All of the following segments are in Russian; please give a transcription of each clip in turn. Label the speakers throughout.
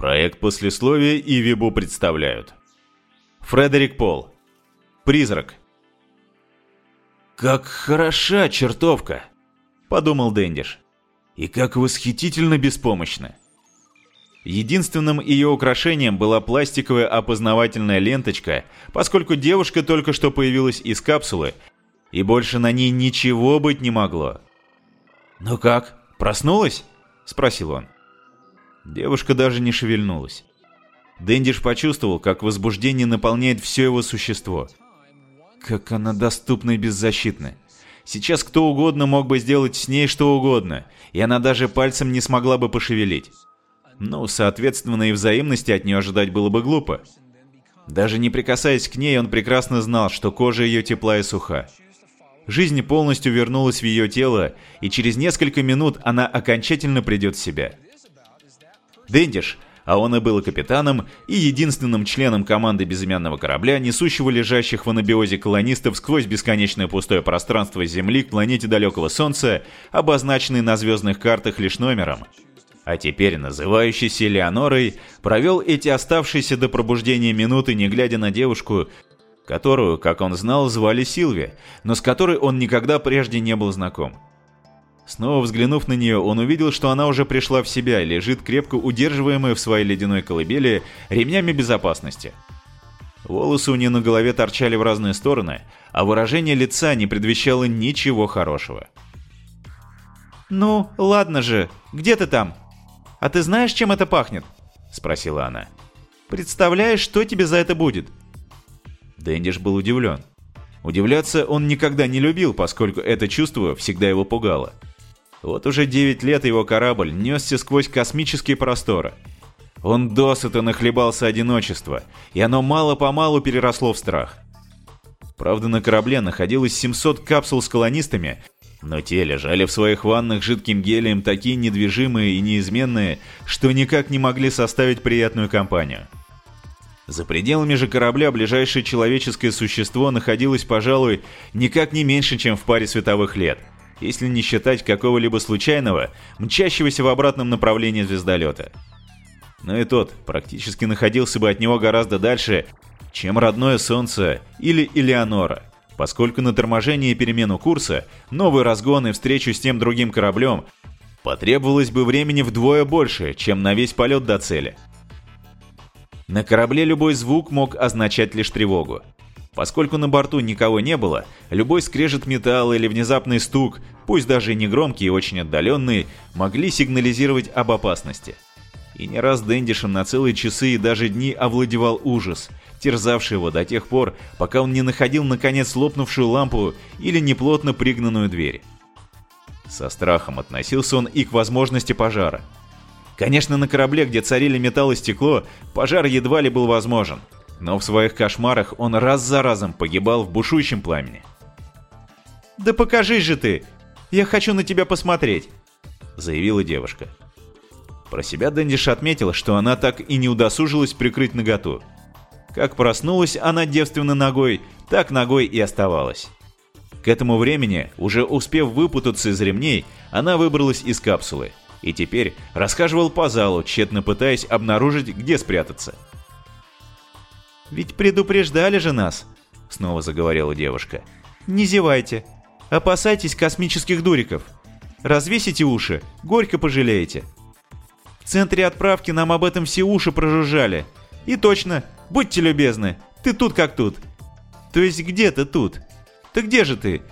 Speaker 1: Проект послесловия и Вибу представляют. Фредерик Пол. Призрак. «Как хороша чертовка!» – подумал Дэндиш. «И как восхитительно беспомощна!» Единственным ее украшением была пластиковая опознавательная ленточка, поскольку девушка только что появилась из капсулы, и больше на ней ничего быть не могло. «Ну как, проснулась?» – спросил он. Девушка даже не шевельнулась. Дэндиш почувствовал, как возбуждение наполняет все его существо. Как она доступна и беззащитна. Сейчас кто угодно мог бы сделать с ней что угодно, и она даже пальцем не смогла бы пошевелить. Ну, соответственно, и взаимности от нее ожидать было бы глупо. Даже не прикасаясь к ней, он прекрасно знал, что кожа ее тепла и суха. Жизнь полностью вернулась в ее тело, и через несколько минут она окончательно придет в себя. Дендиш, а он и был капитаном, и единственным членом команды безымянного корабля, несущего лежащих в анабиозе колонистов сквозь бесконечное пустое пространство Земли к планете далекого Солнца, обозначенный на звездных картах лишь номером – а теперь называющийся Леонорой, провел эти оставшиеся до пробуждения минуты, не глядя на девушку, которую, как он знал, звали Силви, но с которой он никогда прежде не был знаком. Снова взглянув на нее, он увидел, что она уже пришла в себя лежит крепко удерживаемая в своей ледяной колыбели ремнями безопасности. Волосы у нее на голове торчали в разные стороны, а выражение лица не предвещало ничего хорошего.
Speaker 2: «Ну, ладно же, где ты там?» «А ты знаешь, чем это пахнет?» — спросила она. «Представляешь, что тебе за это будет?»
Speaker 1: Дэндиш был удивлен. Удивляться он никогда не любил, поскольку это чувство всегда его пугало. Вот уже 9 лет его корабль несся сквозь космические просторы. Он досыта нахлебался одиночества, и оно мало-помалу переросло в страх. Правда, на корабле находилось 700 капсул с колонистами, но те лежали в своих ваннах жидким гелием такие недвижимые и неизменные, что никак не могли составить приятную компанию. За пределами же корабля ближайшее человеческое существо находилось, пожалуй, никак не меньше, чем в паре световых лет, если не считать какого-либо случайного, мчащегося в обратном направлении звездолета. Но и тот практически находился бы от него гораздо дальше, чем родное Солнце или Элеонора поскольку на торможение и перемену курса, новый разгон и встречу с тем другим кораблем потребовалось бы времени вдвое больше, чем на весь полет до цели. На корабле любой звук мог означать лишь тревогу. Поскольку на борту никого не было, любой скрежет металла или внезапный стук, пусть даже и негромкий и очень отдаленный, могли сигнализировать об опасности. И не раз Дэндишем на целые часы и даже дни овладевал ужас – терзавший его до тех пор, пока он не находил наконец лопнувшую лампу или неплотно пригнанную дверь. Со страхом относился он и к возможности пожара. Конечно, на корабле, где царили металл и стекло, пожар едва ли был возможен, но в своих кошмарах он раз за разом погибал в бушующем пламени.
Speaker 2: «Да покажись же ты! Я хочу на тебя посмотреть!» — заявила девушка.
Speaker 1: Про себя Дэндиш отметил, что она так и не удосужилась прикрыть наготу. Как проснулась она девственной ногой, так ногой и оставалась. К этому времени, уже успев выпутаться из ремней, она выбралась из капсулы и теперь расхаживал по залу, тщетно пытаясь обнаружить, где спрятаться.
Speaker 2: «Ведь предупреждали же нас», — снова заговорила девушка. «Не зевайте. Опасайтесь космических дуриков. Развесите уши, горько пожалеете. В центре отправки нам об этом все уши прожужжали. И точно, Будьте любезны, ты тут как тут. То есть где ты тут? Ты где же ты?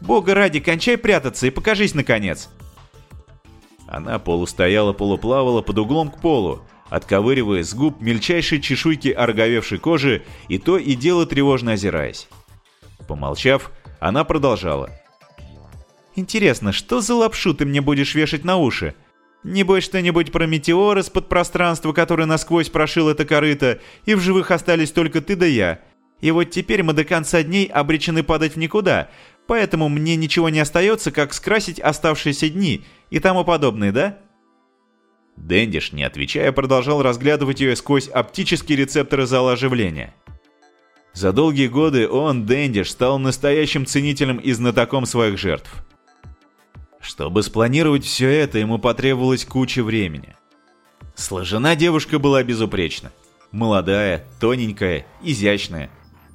Speaker 2: Бога ради, кончай прятаться и покажись наконец.
Speaker 1: Она полустояла, полуплавала под углом к полу, отковыривая с губ мельчайшие чешуйки ороговевшей кожи и то и дело тревожно озираясь. Помолчав, она продолжала.
Speaker 2: «Интересно, что за лапшу ты мне будешь вешать на уши? Небось что-нибудь про метеор из-под пространства, который насквозь прошил это корыто, и в живых остались только ты да я. И вот теперь мы до конца дней обречены падать в никуда, поэтому мне ничего не остается, как скрасить оставшиеся дни и тому подобное, да?»
Speaker 1: Дэндиш, не отвечая, продолжал разглядывать ее сквозь оптические рецепторы зала оживления. За долгие годы он, Дэндиш, стал настоящим ценителем и знатоком своих жертв. Чтобы спланировать все это, ему потребовалось куча времени. Сложена девушка была безупречна. Молодая, тоненькая, изящная.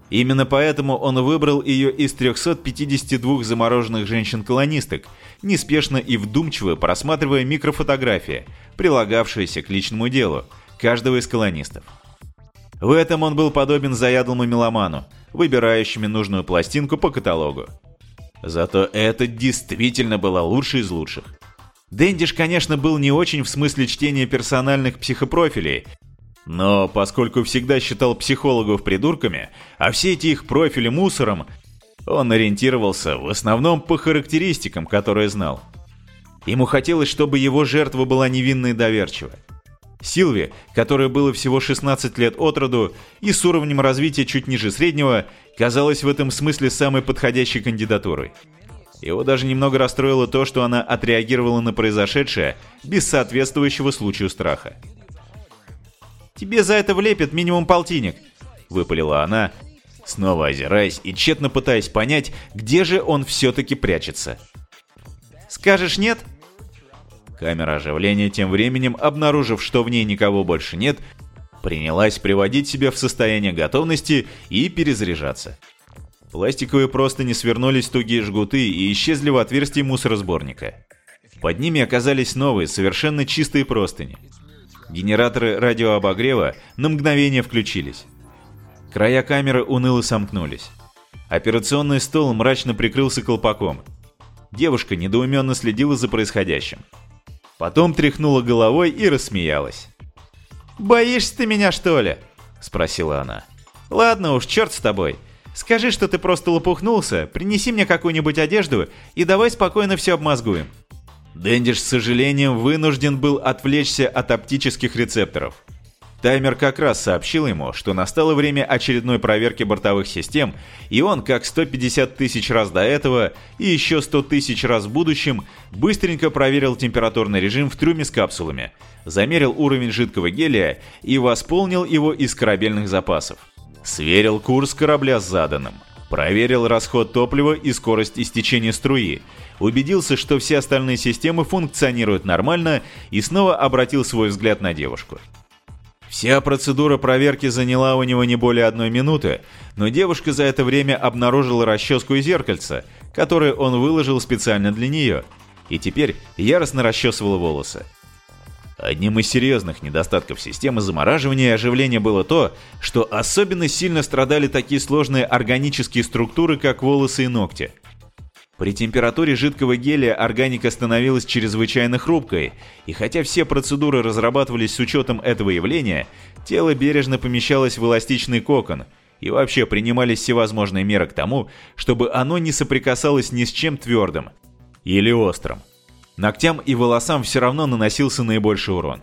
Speaker 1: Именно поэтому он выбрал ее из 352 замороженных женщин-колонисток, неспешно и вдумчиво просматривая микрофотографии, прилагавшиеся к личному делу, каждого из колонистов. В этом он был подобен заядлому меломану, выбирающему нужную пластинку по каталогу. Зато это действительно была лучшая из лучших. Дэндиш, конечно, был не очень в смысле чтения персональных психопрофилей, но поскольку всегда считал психологов придурками, а все эти их профили мусором, он ориентировался в основном по характеристикам, которые знал. Ему хотелось, чтобы его жертва была невинной и доверчивой. Силви, которой было всего 16 лет от роду и с уровнем развития чуть ниже среднего, казалась в этом смысле самой подходящей кандидатурой. Его даже немного расстроило то, что она отреагировала на произошедшее без соответствующего случаю страха. «Тебе за это влепят минимум полтинник», — выпалила она, снова озираясь и тщетно пытаясь понять, где же он все-таки прячется. «Скажешь нет?» Камера оживления тем временем, обнаружив, что в ней никого больше нет, принялась приводить себя в состояние готовности и перезаряжаться. Пластиковые простыни свернулись в тугие жгуты и исчезли в отверстии мусоросборника. Под ними оказались новые, совершенно чистые простыни. Генераторы радиообогрева на мгновение включились. Края камеры уныло сомкнулись. Операционный стол мрачно прикрылся колпаком. Девушка недоуменно следила за происходящим. Потом тряхнула головой и рассмеялась. «Боишься ты меня, что ли?» – спросила она. «Ладно уж, черт с тобой. Скажи, что ты просто лопухнулся, принеси мне какую-нибудь одежду и давай спокойно все обмозгуем». Дэндиш с сожалением вынужден был отвлечься от оптических рецепторов – Таймер как раз сообщил ему, что настало время очередной проверки бортовых систем, и он, как 150 тысяч раз до этого и еще 100 тысяч раз в будущем, быстренько проверил температурный режим в трюме с капсулами, замерил уровень жидкого гелия и восполнил его из корабельных запасов. Сверил курс корабля с заданным. Проверил расход топлива и скорость истечения струи, убедился, что все остальные системы функционируют нормально и снова обратил свой взгляд на девушку. Вся процедура проверки заняла у него не более одной минуты, но девушка за это время обнаружила расческу и зеркальце, которое он выложил специально для нее, и теперь яростно расчесывала волосы. Одним из серьезных недостатков системы замораживания и оживления было то, что особенно сильно страдали такие сложные органические структуры, как волосы и ногти – при температуре жидкого гелия органика становилась чрезвычайно хрупкой, и хотя все процедуры разрабатывались с учетом этого явления, тело бережно помещалось в эластичный кокон, и вообще принимались всевозможные меры к тому, чтобы оно не соприкасалось ни с чем твердым или острым. Ногтям и волосам все равно наносился наибольший урон.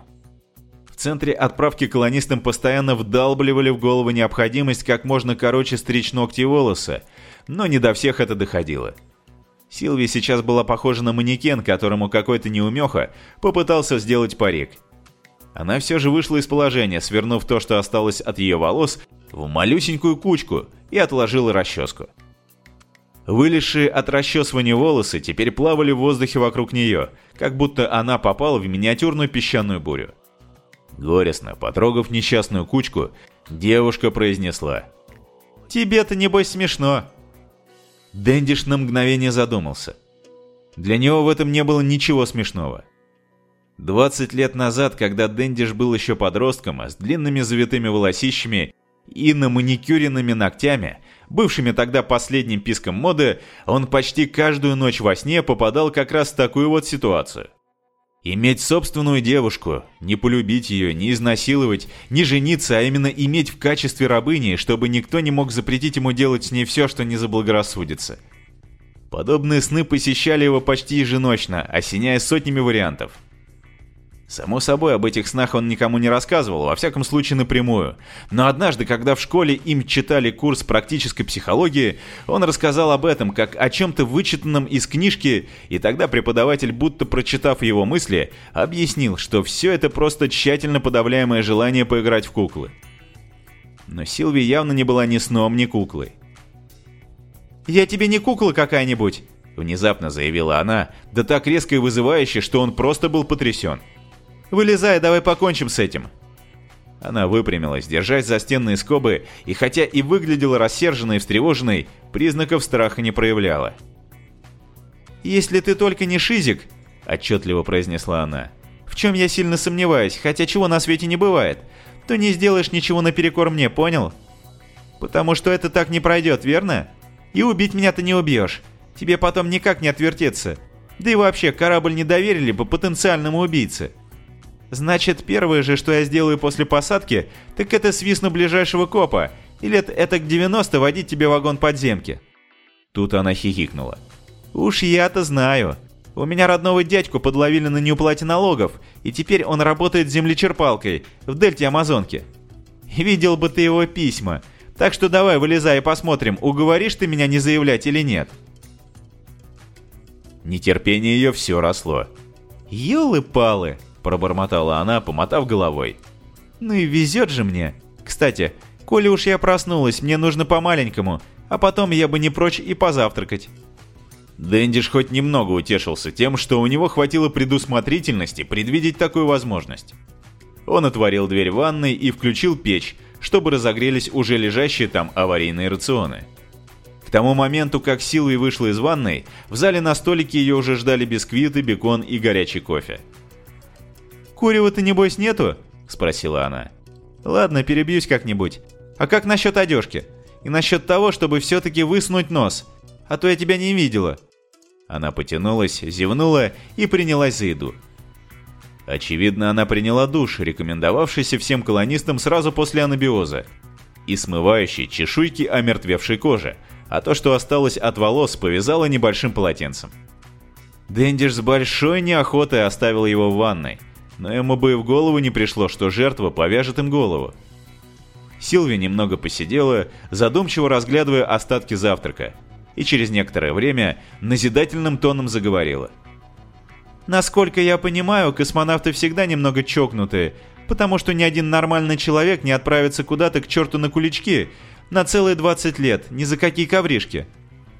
Speaker 1: В центре отправки колонистам постоянно вдалбливали в голову необходимость как можно короче стричь ногти и волосы, но не до всех это доходило – Силви сейчас была похожа на манекен, которому какой-то неумеха попытался сделать парик. Она все же вышла из положения, свернув то, что осталось от ее волос, в малюсенькую кучку и отложила расческу. Вылезшие от расчесывания волосы теперь плавали в воздухе вокруг нее, как будто она попала в миниатюрную песчаную бурю. Горестно, потрогав несчастную кучку, девушка произнесла. «Тебе-то, небось, смешно. Дэндиш на мгновение задумался. Для него в этом не было ничего смешного. 20 лет назад, когда Дэндиш был еще подростком, с длинными завитыми волосищами и на маникюренными ногтями, бывшими тогда последним писком моды, он почти каждую ночь во сне попадал как раз в такую вот ситуацию. Иметь собственную девушку, не полюбить ее, не изнасиловать, не жениться, а именно иметь в качестве рабыни, чтобы никто не мог запретить ему делать с ней все, что не заблагорассудится. Подобные сны посещали его почти еженочно, осеняя сотнями вариантов – Само собой, об этих снах он никому не рассказывал, во всяком случае напрямую. Но однажды, когда в школе им читали курс практической психологии, он рассказал об этом как о чем-то вычитанном из книжки, и тогда преподаватель, будто прочитав его мысли, объяснил, что все это просто тщательно подавляемое желание поиграть в куклы. Но Силви явно не была ни сном, ни куклой. «Я тебе не кукла какая-нибудь», — внезапно заявила она, да так резко и вызывающе, что он просто был потрясен.
Speaker 2: Вылезай, давай покончим с этим!»
Speaker 1: Она выпрямилась, держась за стенные скобы, и хотя и выглядела рассерженной и встревоженной, признаков страха не проявляла.
Speaker 2: «Если ты только не шизик», — отчетливо произнесла она, — «в чем я сильно сомневаюсь, хотя чего на свете не бывает, то не сделаешь ничего наперекор мне, понял? Потому что это так не пройдет, верно? И убить меня ты не убьешь. Тебе потом никак не отвертеться. Да и вообще, корабль не доверили бы потенциальному убийце. Значит, первое же, что я сделаю после посадки, так это свистну ближайшего копа, или это к 90 водить тебе вагон подземки.
Speaker 1: Тут она хихикнула.
Speaker 2: Уж я-то знаю. У меня родного дядьку подловили на неуплате налогов, и теперь он работает землечерпалкой в дельте Амазонки. Видел бы ты его письма. Так что давай, вылезай и посмотрим, уговоришь ты меня не заявлять или нет.
Speaker 1: Нетерпение ее все росло.
Speaker 2: «Елы-палы!» – пробормотала она, помотав головой. «Ну и везет же мне. Кстати, коли уж я проснулась, мне нужно по-маленькому, а потом я бы не прочь и позавтракать».
Speaker 1: Дэндиш хоть немного утешился тем, что у него хватило предусмотрительности предвидеть такую возможность. Он отворил дверь ванной и включил печь, чтобы разогрелись уже лежащие там аварийные рационы. К тому моменту, как Силви вышла из ванной, в зале на столике ее уже ждали бисквиты, бекон и горячий кофе.
Speaker 2: «Курева-то, небось, нету?» – спросила она. «Ладно, перебьюсь как-нибудь. А как насчет одежки? И насчет того, чтобы все-таки высунуть нос? А то я тебя не видела».
Speaker 1: Она потянулась, зевнула и принялась за еду. Очевидно, она приняла душ, рекомендовавшийся всем колонистам сразу после анабиоза, и смывающий чешуйки омертвевшей кожи, а то, что осталось от волос, повязала небольшим полотенцем. Дэндиш с большой неохотой оставил его в ванной, но ему бы и в голову не пришло, что жертва повяжет им голову. Силви немного посидела, задумчиво разглядывая остатки завтрака, и через некоторое время назидательным тоном заговорила –
Speaker 2: Насколько я понимаю, космонавты всегда немного чокнутые, потому что ни один нормальный человек не отправится куда-то к черту на кулички на целые 20 лет, ни за какие ковришки.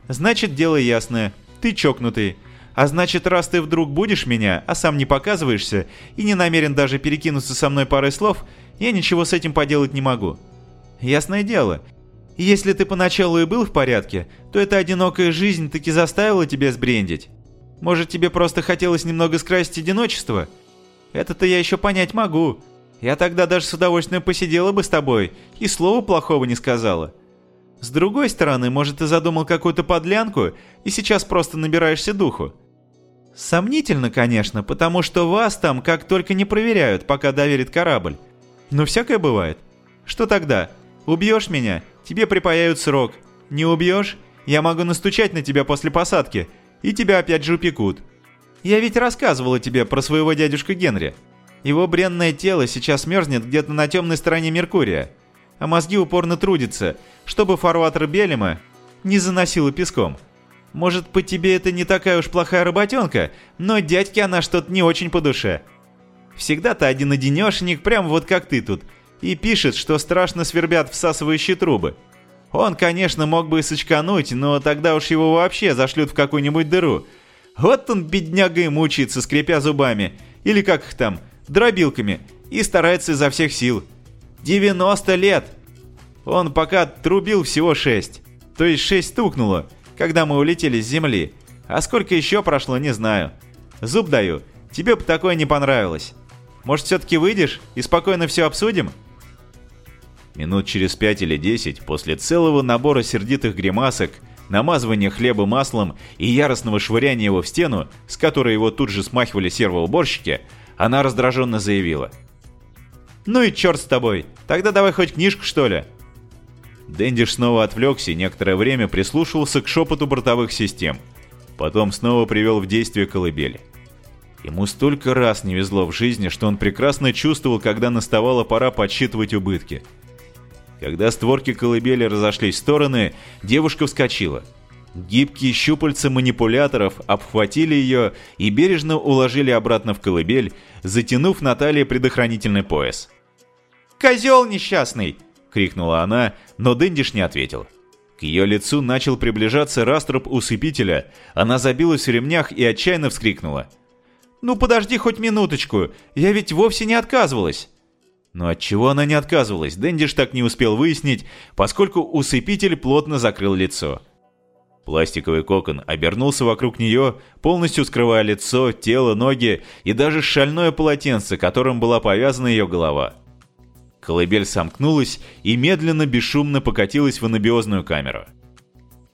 Speaker 2: Значит, дело ясное. Ты чокнутый. А значит, раз ты вдруг будешь меня, а сам не показываешься и не намерен даже перекинуться со мной парой слов, я ничего с этим поделать не могу. Ясное дело. Если ты поначалу и был в порядке, то эта одинокая жизнь таки заставила тебя сбрендить. Может, тебе просто хотелось немного скрасить одиночество? Это-то я еще понять могу. Я тогда даже с удовольствием посидела бы с тобой и слова плохого не сказала. С другой стороны, может, ты задумал какую-то подлянку и сейчас просто набираешься духу. Сомнительно, конечно, потому что вас там как только не проверяют, пока доверит корабль. Но всякое бывает. Что тогда? Убьешь меня? Тебе припаяют срок. Не убьешь? Я могу настучать на тебя после посадки – и тебя опять же упекут. Я ведь рассказывала тебе про своего дядюшку Генри. Его бренное тело сейчас мерзнет где-то на темной стороне Меркурия, а мозги упорно трудятся, чтобы фарватер Белема не заносило песком. Может, по тебе это не такая уж плохая работенка, но дядьке она что-то не очень по душе. Всегда-то один-одинешенек, прям вот как ты тут, и пишет, что страшно свербят всасывающие трубы. Он, конечно, мог бы и сочкануть, но тогда уж его вообще зашлют в какую-нибудь дыру. Вот он, бедняга, и мучается, скрипя зубами. Или как их там, дробилками. И старается изо всех сил. 90 лет! Он пока трубил всего 6. То есть 6 стукнуло, когда мы улетели с Земли. А сколько еще прошло, не знаю. Зуб даю, тебе бы такое не понравилось. Может, все-таки выйдешь и спокойно все обсудим?»
Speaker 1: Минут через пять или десять, после целого набора сердитых гримасок, намазывания хлеба маслом и яростного швыряния его в стену, с которой его тут же смахивали сервоуборщики, она раздраженно заявила.
Speaker 2: «Ну и черт с тобой! Тогда давай хоть книжку, что ли!»
Speaker 1: Дэндиш снова отвлекся и некоторое время прислушивался к шепоту бортовых систем. Потом снова привел в действие колыбели. Ему столько раз не везло в жизни, что он прекрасно чувствовал, когда наставала пора подсчитывать убытки – когда створки колыбели разошлись в стороны, девушка вскочила. Гибкие щупальца манипуляторов обхватили ее и бережно уложили обратно в колыбель, затянув на предохранительный пояс.
Speaker 2: «Козел несчастный!» — крикнула
Speaker 1: она, но Дэндиш не ответил. К ее лицу начал приближаться раструб усыпителя, она забилась в ремнях и отчаянно вскрикнула.
Speaker 2: Ну подожди хоть минуточку, я ведь вовсе не отказывалась. Но от чего она не отказывалась, Дэндиш так не успел выяснить, поскольку усыпитель плотно закрыл лицо. Пластиковый кокон обернулся вокруг нее, полностью скрывая лицо, тело, ноги и даже шальное полотенце, которым была повязана ее голова. Колыбель сомкнулась и медленно, бесшумно покатилась в анабиозную камеру.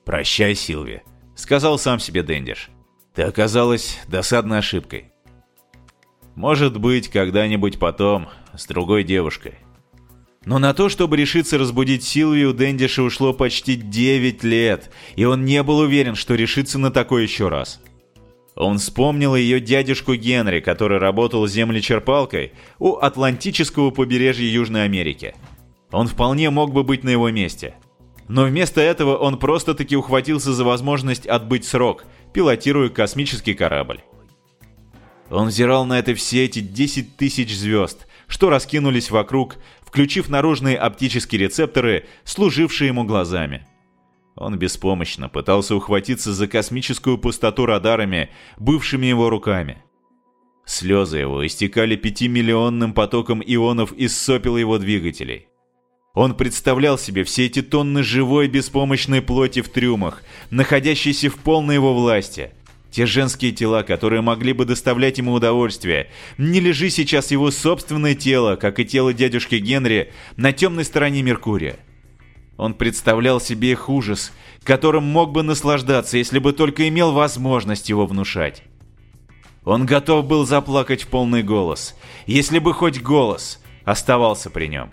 Speaker 2: «Прощай, Силви», — сказал сам себе Дэндиш. «Ты оказалась досадной ошибкой. Может быть, когда-нибудь потом, с другой девушкой. Но на то, чтобы решиться разбудить Силвию, Дэндиша ушло почти 9 лет, и он не был уверен, что решится на такое еще раз. Он вспомнил ее дядюшку Генри, который работал землечерпалкой у Атлантического побережья Южной Америки. Он вполне мог бы быть на его месте. Но вместо этого он просто-таки ухватился за возможность отбыть срок, пилотируя космический корабль. Он взирал на это все эти 10 тысяч звезд, что раскинулись вокруг, включив наружные оптические рецепторы, служившие ему глазами. Он беспомощно пытался ухватиться за космическую пустоту радарами, бывшими его руками. Слезы его истекали пятимиллионным потоком ионов из сопел его двигателей. Он представлял себе все эти тонны живой беспомощной плоти в трюмах, находящейся в полной его власти – те женские тела, которые могли бы доставлять ему удовольствие. Не лежи сейчас его собственное тело, как и тело дядюшки Генри, на темной стороне Меркурия. Он представлял себе их ужас, которым мог бы наслаждаться, если бы только имел возможность его внушать. Он готов был заплакать в полный голос, если бы хоть голос оставался при нем.